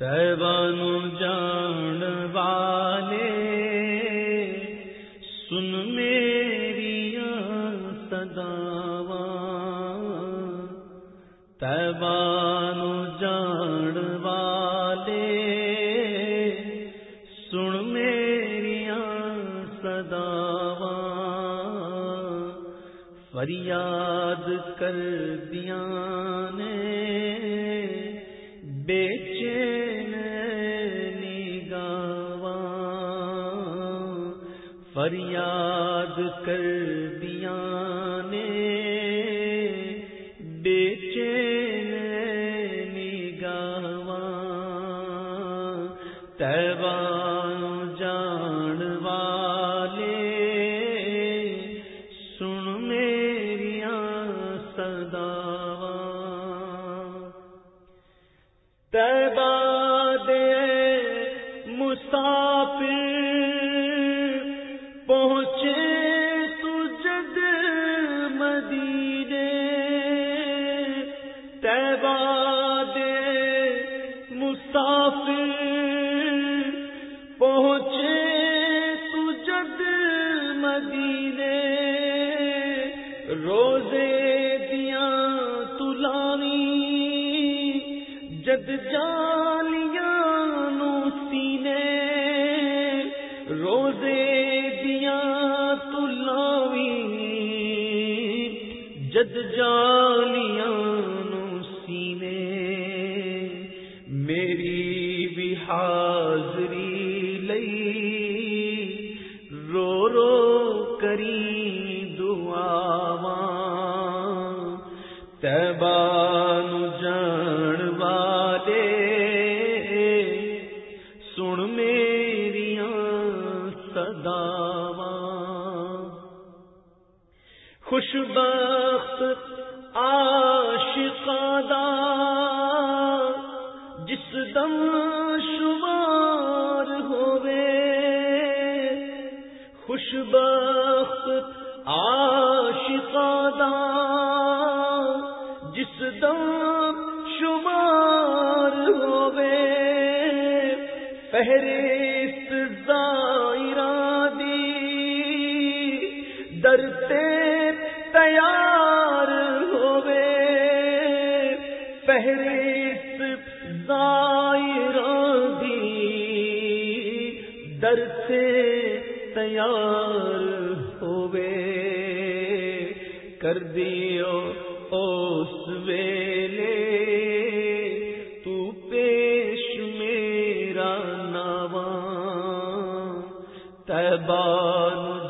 تیبانو جان والے، سن میری سداوا تیبانو جان والے، سن میری سداوا فریاد کر دیا یاد کر روزے جد جالیاں نو سینے، روزے دیا تلاوی جد جالیاں نو سینے۔ میری بھی حاضری لئی ستم شمار ہوے خوش خوشبخت آشقادہ جس دم شمار ہوے پہرے یار ہوے کر دیو اس ویلے۔ تو پیش میرا نواں تیبان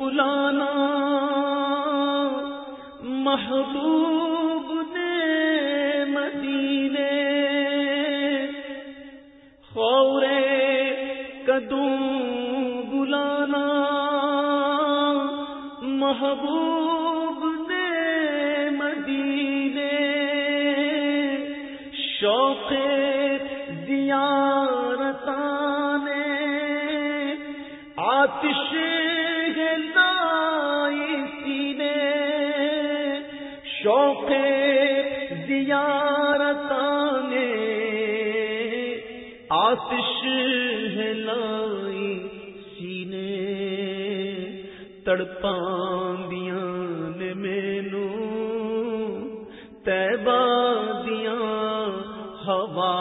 بلانا محبوب نے مدینے خورے کدوں بلانا محبوب نے مدینے شوق آتش لائی سینے شوق زیارت نے آتش لائی سینے تڑپان دیا مینو تیبا دیا ہوا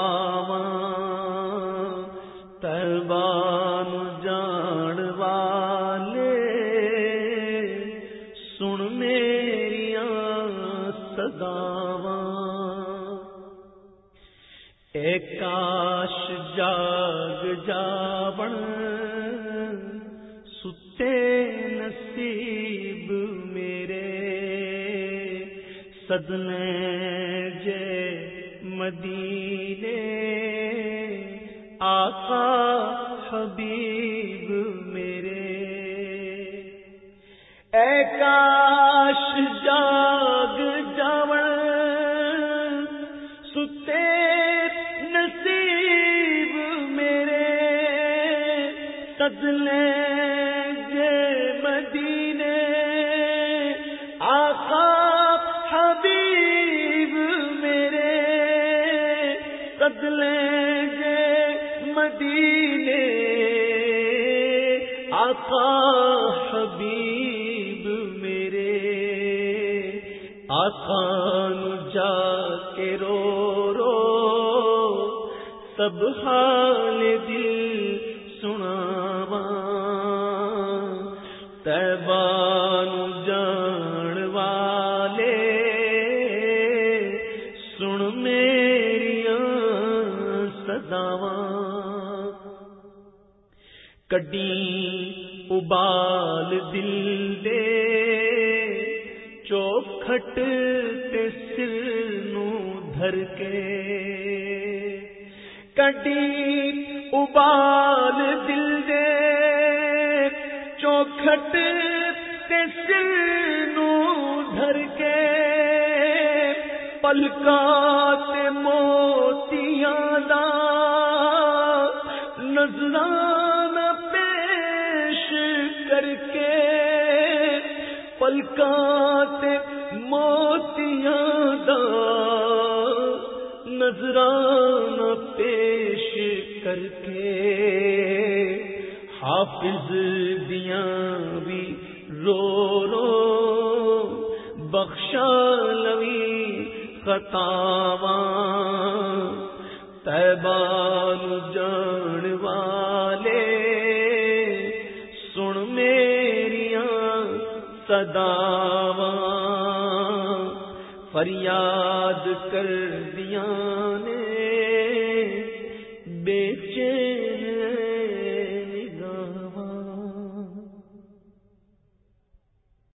ایکاش جاگ جاون ستے نصیب میرے سدنے جے مدینے آقا حبیب میرے اے کاش جاگ آقا حبیب میرے۔ آقا جا کے رو رو۔ سب حال دل سنا تیبہ کڈی ابال دل دے، چوکھٹ تے سر نو دھر کے۔ کڈی ابال دل دے، چوکھٹ تے سر نو دھر کے۔ پلکا تے موتیاں دا نظران پلکات موتیاں دا نظران پیش کر کے حافظ دیا بھی رو رو بخشا لوی خطاواں تیبان جان صداواں فریاد کر دیا نے بیچے